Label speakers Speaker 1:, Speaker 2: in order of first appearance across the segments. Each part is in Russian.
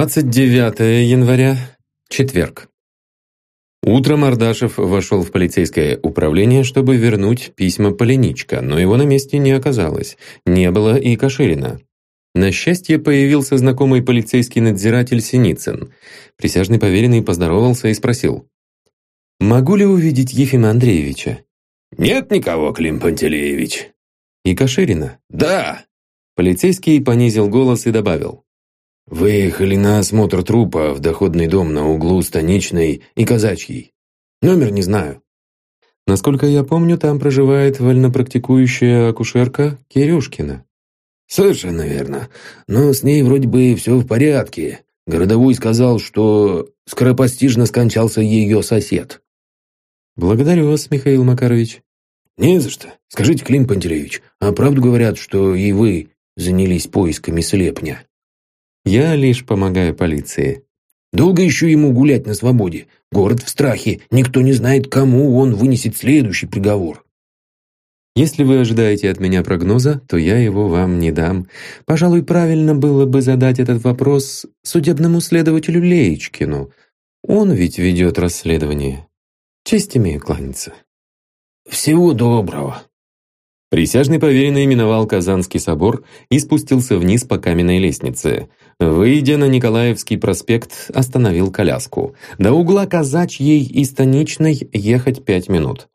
Speaker 1: 29 января, четверг. Утром Ардашев вошел в полицейское управление, чтобы вернуть письма Полиничка, но его на месте не оказалось. Не было и Каширина. На счастье, появился знакомый полицейский надзиратель Синицын. Присяжный поверенный поздоровался и спросил. «Могу ли увидеть Ефима Андреевича?»
Speaker 2: «Нет никого, Клим Пантелеевич».
Speaker 1: «И Каширина?»
Speaker 2: «Да».
Speaker 1: Полицейский понизил голос и добавил.
Speaker 2: Выехали на осмотр трупа в доходный дом на углу Станичной и Казачьей. Номер не знаю.
Speaker 1: Насколько я помню, там проживает вольнопрактикующая акушерка Кирюшкина.
Speaker 2: Совершенно верно. Но с ней вроде бы все в порядке. Городовой сказал, что скоропостижно скончался ее сосед.
Speaker 1: Благодарю вас, Михаил Макарович.
Speaker 2: Не за что. Скажите, Клим Пантелеевич, а правду говорят, что и вы занялись поисками слепня?
Speaker 1: Я лишь помогаю полиции.
Speaker 2: Долго еще ему гулять на свободе? Город в страхе, никто не знает, кому он вынесет следующий приговор.
Speaker 1: Если вы ожидаете от меня прогноза, то я его вам не дам. Пожалуй, правильно было бы задать этот вопрос судебному следователю Леечкину. Он ведь ведет расследование. Честь имею кланяться.
Speaker 2: Всего доброго.
Speaker 1: Присяжный поверенный миновал Казанский собор и спустился вниз по каменной лестнице. Выйдя на Николаевский проспект, остановил коляску. До угла Казачьей и Станичной ехать пять минут.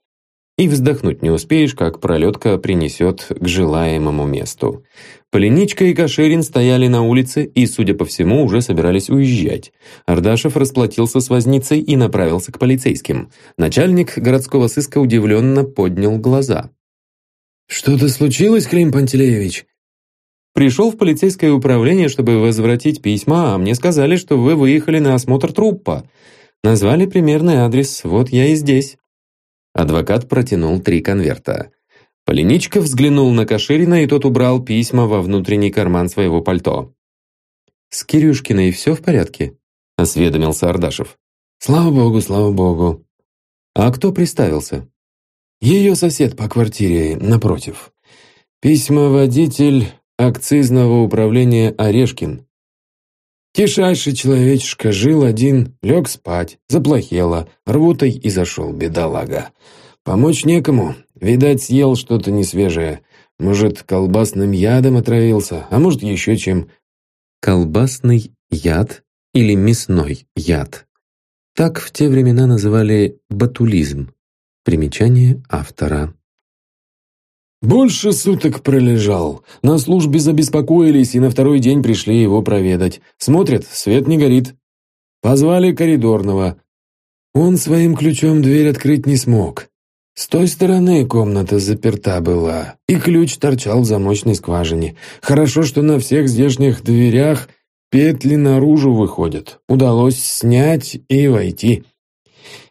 Speaker 1: И вздохнуть не успеешь, как пролетка принесет к желаемому месту. Полиничка и Каширин стояли на улице и, судя по всему, уже собирались уезжать. Ардашев расплатился с возницей и направился к полицейским. Начальник городского сыска удивленно поднял глаза.
Speaker 2: «Что-то случилось, Клим Пантелеевич?»
Speaker 1: Пришел в полицейское управление, чтобы возвратить письма, а мне сказали, что вы выехали на осмотр труппа. Назвали примерный адрес, вот я и здесь». Адвокат протянул три конверта. Полиничка взглянул на Каширина, и тот убрал письма во внутренний карман своего пальто. «С Кирюшкиной все в порядке?» – осведомился Ардашев.
Speaker 2: «Слава богу, слава богу».
Speaker 1: «А кто приставился?»
Speaker 2: «Ее сосед по квартире, напротив. Письма водитель акцизного управления Орешкин. Кишайший человечишка жил один, лег спать, заплохело, рвутой и зашел, бедолага. Помочь некому, видать, съел что-то несвежее. Может, колбасным ядом отравился, а может, еще чем.
Speaker 1: Колбасный яд или мясной яд. Так в те времена называли батулизм. Примечание автора.
Speaker 2: Больше суток пролежал. На службе забеспокоились и на второй день пришли его проведать. Смотрят, свет не горит. Позвали коридорного. Он своим ключом дверь открыть не смог. С той стороны комната заперта была, и ключ торчал в замочной скважине. Хорошо, что на всех здешних дверях петли наружу выходят. Удалось снять и войти.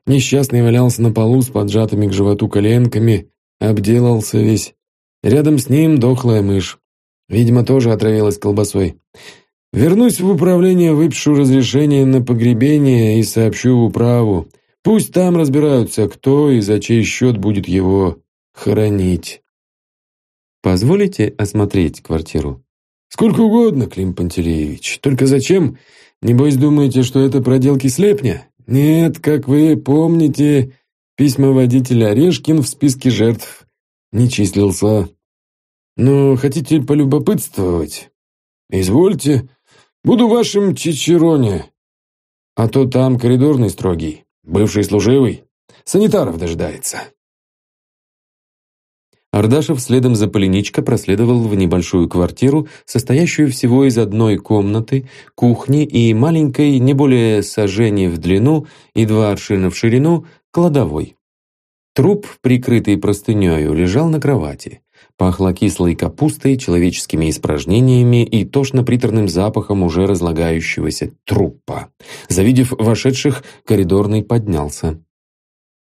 Speaker 2: Несчастный валялся на полу с поджатыми к животу коленками, Обделался весь. Рядом с ним дохлая мышь. Видимо, тоже отравилась колбасой. Вернусь в управление, выпишу разрешение на погребение и сообщу в управу. Пусть там разбираются, кто и за чей счет будет его хоронить.
Speaker 1: Позволите осмотреть квартиру?
Speaker 2: Сколько угодно, Клим Пантелеевич. Только зачем? Небось, думаете, что это проделки слепня? Нет, как вы помните, Письмоводитель Орешкин в списке жертв не числился. Но хотите полюбопытствовать? Извольте, буду вашим чичероне. А то там коридорный строгий, бывший служивый, санитаров дожидается.
Speaker 1: Ардашев следом за Полиничко проследовал в небольшую квартиру, состоящую всего из одной комнаты, кухни и маленькой, не более сажени в длину и два аршина в ширину, кладовой. Труп, прикрытый простынею, лежал на кровати. Пахло кислой капустой, человеческими испражнениями и тошно-приторным запахом уже разлагающегося трупа. Завидев вошедших, коридорный поднялся.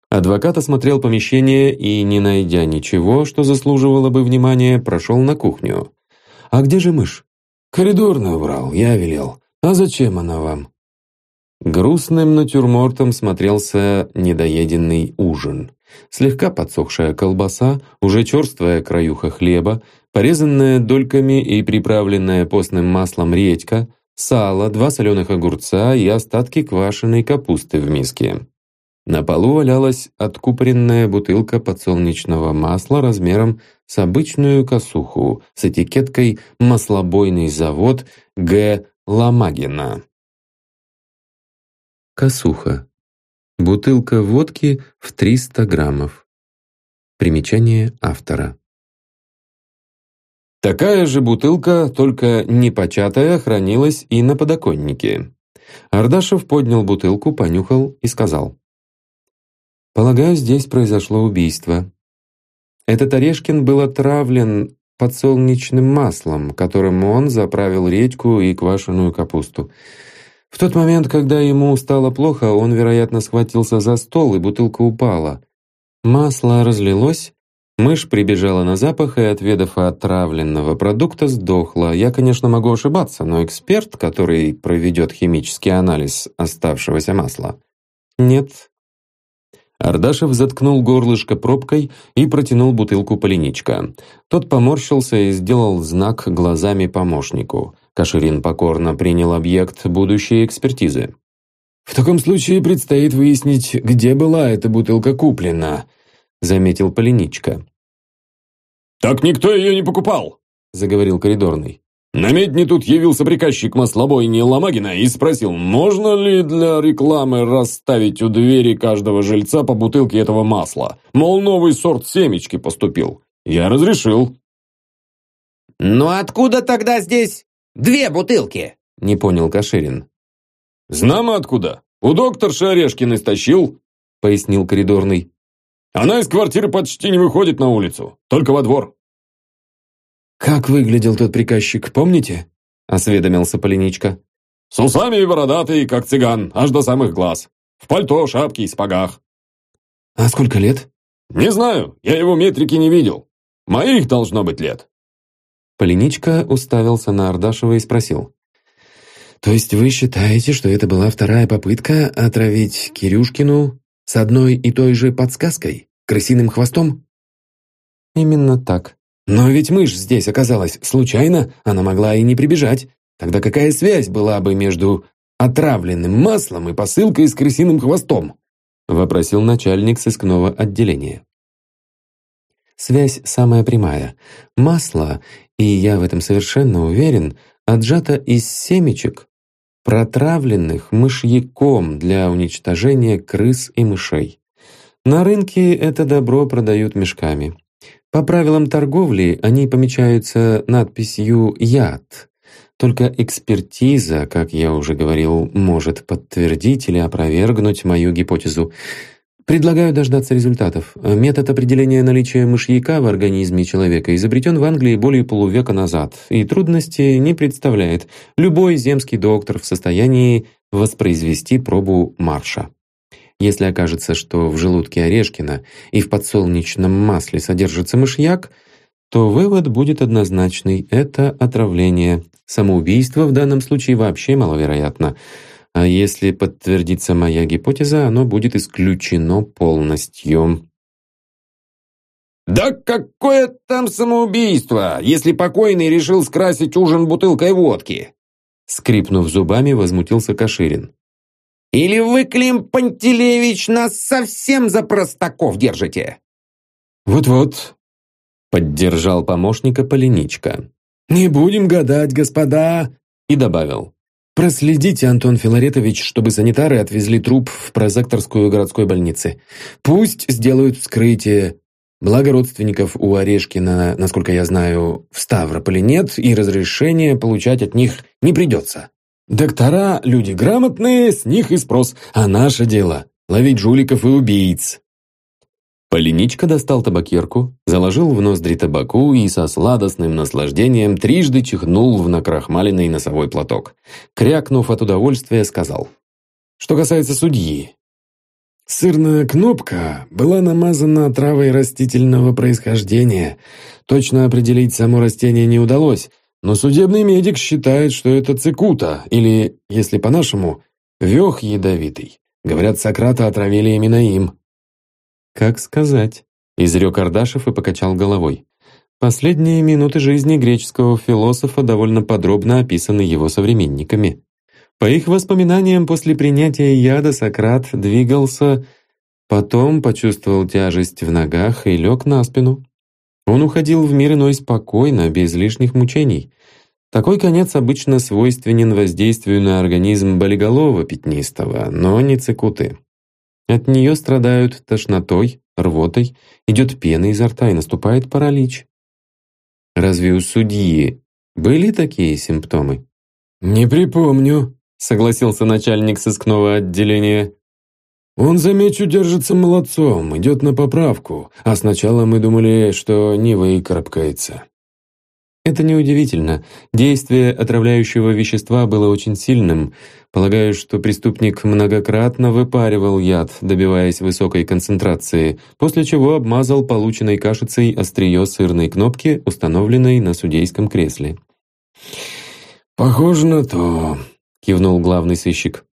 Speaker 1: Адвокат осмотрел помещение и, не найдя ничего, что заслуживало бы внимания, прошел на кухню. «А где же мышь?»
Speaker 2: «Коридорную убрал, я велел. А зачем она вам?»
Speaker 1: Грустным натюрмортом смотрелся недоеденный ужин. Слегка подсохшая колбаса, уже черствая краюха хлеба, порезанная дольками и приправленная постным маслом редька, сало, два соленых огурца и остатки квашеной капусты в миске. На полу валялась откупоренная бутылка подсолнечного масла размером с обычную косуху с этикеткой «Маслобойный завод Г. Ломагина". Косуха. Бутылка водки в 300 граммов. Примечание автора. Такая же бутылка, только непочатая, хранилась и на подоконнике. Ардашев поднял бутылку, понюхал и сказал. «Полагаю, здесь произошло убийство. Этот Орешкин был отравлен подсолнечным маслом, которым он заправил редьку и квашеную капусту. В тот момент, когда ему стало плохо, он, вероятно, схватился за стол, и бутылка упала. Масло разлилось, мышь прибежала на запах и, отведав отравленного продукта, сдохла. Я, конечно, могу ошибаться, но эксперт, который проведет химический анализ оставшегося масла... Нет. Ардашев заткнул горлышко пробкой и протянул бутылку полиничка. Тот поморщился и сделал знак глазами помощнику — Каширин покорно принял объект будущей экспертизы.
Speaker 2: «В таком случае предстоит выяснить, где была эта бутылка куплена», заметил Полиничка.
Speaker 3: «Так никто ее не покупал», заговорил коридорный. «На медне тут явился приказчик маслобойни Ломагина и спросил, можно ли для рекламы расставить у двери каждого жильца по бутылке этого масла. Мол, новый сорт семечки поступил. Я разрешил».
Speaker 4: «Но откуда тогда здесь «Две бутылки!» — не понял Каширин.
Speaker 3: «Знамо откуда. У докторши Орешкиной стащил», — пояснил коридорный. «Она из квартиры почти не выходит на улицу, только во двор».
Speaker 2: «Как выглядел тот приказчик, помните?» — осведомился Полиничка.
Speaker 3: «С усами и бородатый, как цыган, аж до самых глаз. В пальто, шапке и спагах».
Speaker 2: «А сколько лет?»
Speaker 3: «Не знаю, я его метрики не видел. Моих должно быть лет».
Speaker 1: Полиничка уставился на Ардашева и спросил.
Speaker 2: «То есть вы считаете, что это была вторая попытка отравить Кирюшкину с одной и той же подсказкой? Крысиным хвостом?»
Speaker 1: «Именно так».
Speaker 2: «Но ведь мышь здесь оказалась случайно, она могла и не прибежать. Тогда какая связь была бы между отравленным маслом и посылкой с крысиным хвостом?»
Speaker 1: — вопросил начальник сыскного отделения. Связь самая прямая. Масло, и я в этом совершенно уверен, отжато из семечек, протравленных мышьяком для уничтожения крыс и мышей. На рынке это добро продают мешками. По правилам торговли они помечаются надписью «Яд». Только экспертиза, как я уже говорил, может подтвердить или опровергнуть мою гипотезу. Предлагаю дождаться результатов. Метод определения наличия мышьяка в организме человека изобретен в Англии более полувека назад, и трудности не представляет. Любой земский доктор в состоянии воспроизвести пробу марша. Если окажется, что в желудке Орешкина и в подсолнечном масле содержится мышьяк, то вывод будет однозначный – это отравление. Самоубийство в данном случае вообще маловероятно – а если подтвердится моя гипотеза, оно будет исключено полностью.
Speaker 4: «Да какое там самоубийство, если покойный решил скрасить ужин бутылкой водки!»
Speaker 1: Скрипнув зубами, возмутился Каширин.
Speaker 4: «Или вы, Клим Пантелеевич, нас совсем за простаков держите?»
Speaker 2: «Вот-вот», — поддержал помощника Поленичка. «Не будем гадать, господа!» и добавил. Проследите, Антон Филаретович, чтобы санитары отвезли труп в прозекторскую городской больнице. Пусть сделают вскрытие. Благо родственников у Орешкина, насколько я знаю, в Ставрополе нет, и разрешения получать от них не придется. Доктора – люди грамотные, с них и спрос, а наше дело – ловить жуликов и убийц.
Speaker 1: Полиничка достал табакерку, заложил в ноздри табаку и со сладостным наслаждением трижды чихнул в накрахмаленный носовой платок. Крякнув от удовольствия, сказал.
Speaker 2: «Что касается судьи...» Сырная кнопка была намазана травой растительного происхождения. Точно определить само растение не удалось, но судебный медик считает, что это цикута, или, если по-нашему, вех ядовитый. Говорят, Сократа отравили именно им.
Speaker 1: «Как сказать?» — изрек Ардашев и покачал головой. Последние минуты жизни греческого философа довольно подробно описаны его современниками. По их воспоминаниям, после принятия яда Сократ двигался, потом почувствовал тяжесть в ногах и лег на спину. Он уходил в мир иной спокойно, без лишних мучений. Такой конец обычно свойственен воздействию на организм болиголова пятнистого, но не цикуты. От нее страдают тошнотой, рвотой, идет пена изо рта и наступает паралич. Разве у судьи были такие симптомы?
Speaker 2: «Не припомню», —
Speaker 1: согласился начальник сыскного отделения.
Speaker 2: «Он, замечу, держится молодцом, идет на поправку, а сначала мы думали, что не выкарабкается».
Speaker 1: Это неудивительно. Действие отравляющего вещества было очень сильным. Полагаю, что преступник многократно выпаривал яд, добиваясь высокой концентрации, после чего обмазал полученной кашицей острие сырной кнопки, установленной на судейском кресле.
Speaker 2: «Похоже на то», — кивнул главный сыщик.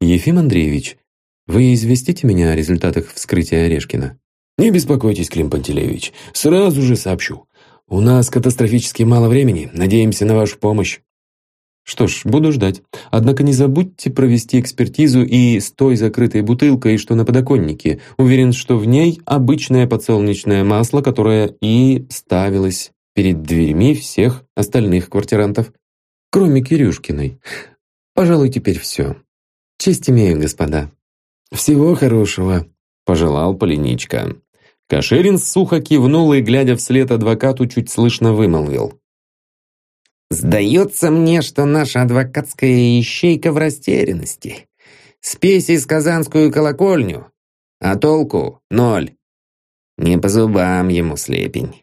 Speaker 1: «Ефим Андреевич, вы известите меня о результатах вскрытия Орешкина?»
Speaker 2: «Не беспокойтесь, Клим Пантелеевич, сразу же сообщу. «У нас катастрофически мало времени. Надеемся на вашу помощь».
Speaker 1: «Что ж, буду ждать. Однако не забудьте провести экспертизу и с той закрытой бутылкой, что на подоконнике. Уверен, что в ней обычное подсолнечное масло, которое и ставилось перед дверьми всех остальных квартирантов, кроме Кирюшкиной. Пожалуй, теперь все. Честь имею, господа».
Speaker 2: «Всего хорошего», —
Speaker 1: пожелал Полиничка. Кошерин сухо кивнул и, глядя вслед адвокату, чуть слышно вымолвил.
Speaker 4: «Сдается мне, что наша адвокатская ищейка в растерянности. Спеси с казанскую колокольню, а толку — ноль. Не по зубам ему слепень».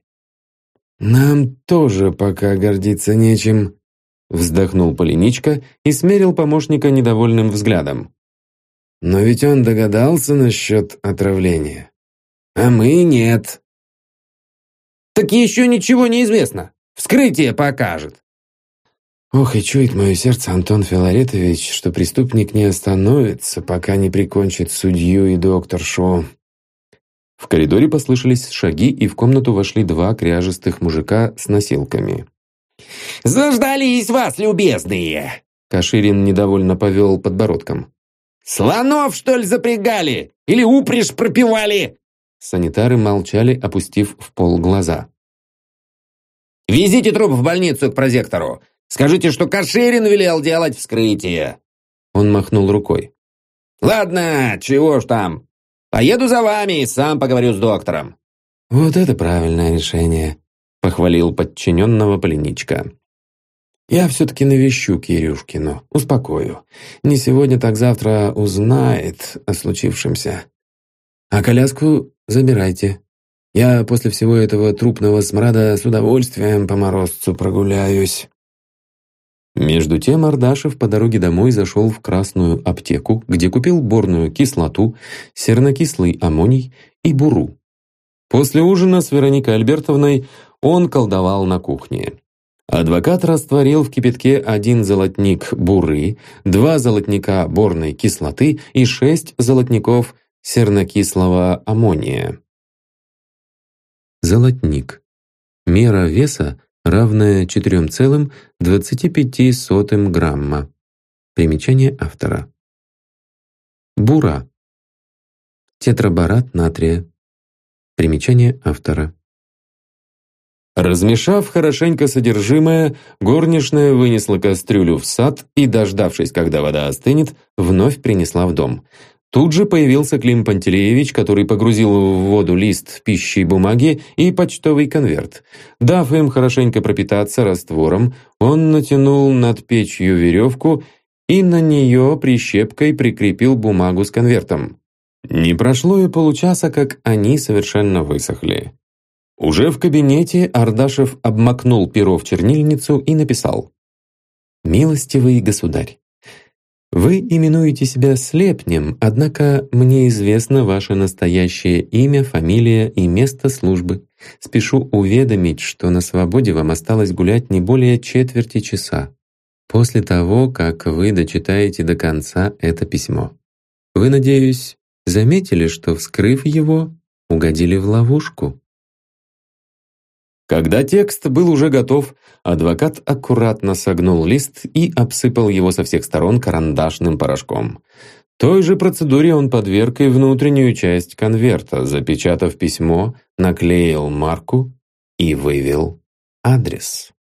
Speaker 2: «Нам тоже пока гордиться нечем», — вздохнул Полиничка и смерил помощника недовольным взглядом. «Но ведь он догадался насчет отравления» а мы нет.
Speaker 4: Так еще ничего не известно. Вскрытие покажет.
Speaker 2: Ох, и чует мое сердце, Антон Филаретович, что преступник не остановится, пока не прикончит судью и доктор докторшу.
Speaker 1: В коридоре послышались шаги, и в комнату вошли два кряжестых мужика с носилками.
Speaker 4: «Заждались вас, любезные!»
Speaker 1: Каширин недовольно повел подбородком.
Speaker 4: «Слонов, что ли, запрягали? Или упряжь пропивали?
Speaker 1: Санитары молчали, опустив в пол глаза.
Speaker 4: «Везите труп в больницу к прозектору! Скажите, что Каширин велел делать вскрытие!»
Speaker 1: Он махнул рукой.
Speaker 4: «Ладно, чего ж там. Поеду за вами и сам поговорю с доктором».
Speaker 2: «Вот это правильное решение», — похвалил подчиненного пленничка. «Я все-таки навещу Кирюшкину, успокою. Не сегодня, так завтра узнает о случившемся. А коляску Забирайте. Я после всего этого трупного смрада с удовольствием по морозцу прогуляюсь».
Speaker 1: Между тем Ардашев по дороге домой зашел в красную аптеку, где купил борную кислоту, сернокислый аммоний и буру. После ужина с Вероникой Альбертовной он колдовал на кухне. Адвокат растворил в кипятке один золотник буры, два золотника борной кислоты и шесть золотников сернокислого аммония. Золотник. Мера веса равная 4,25 грамма. Примечание автора. Бура. Тетраборат натрия. Примечание автора. Размешав хорошенько содержимое, горничная вынесла кастрюлю в сад и, дождавшись, когда вода остынет, вновь принесла в дом. Тут же появился Клим Пантелеевич, который погрузил в воду лист пищи и бумаги и почтовый конверт. Дав им хорошенько пропитаться раствором, он натянул над печью веревку и на нее прищепкой прикрепил бумагу с конвертом. Не прошло и получаса, как они совершенно высохли. Уже в кабинете Ардашев обмакнул перо в чернильницу и написал «Милостивый государь, вы именуете себя Слепнем, однако мне известно ваше настоящее имя, фамилия и место службы. Спешу уведомить, что на свободе вам осталось гулять не более четверти часа после того, как вы дочитаете до конца это письмо. Вы, надеюсь, заметили, что, вскрыв его, угодили в ловушку? Когда текст был уже готов, адвокат аккуратно согнул лист и обсыпал его со всех сторон карандашным порошком. Той же процедуре он подверг и внутреннюю часть конверта, запечатав письмо, наклеил марку и вывел адрес.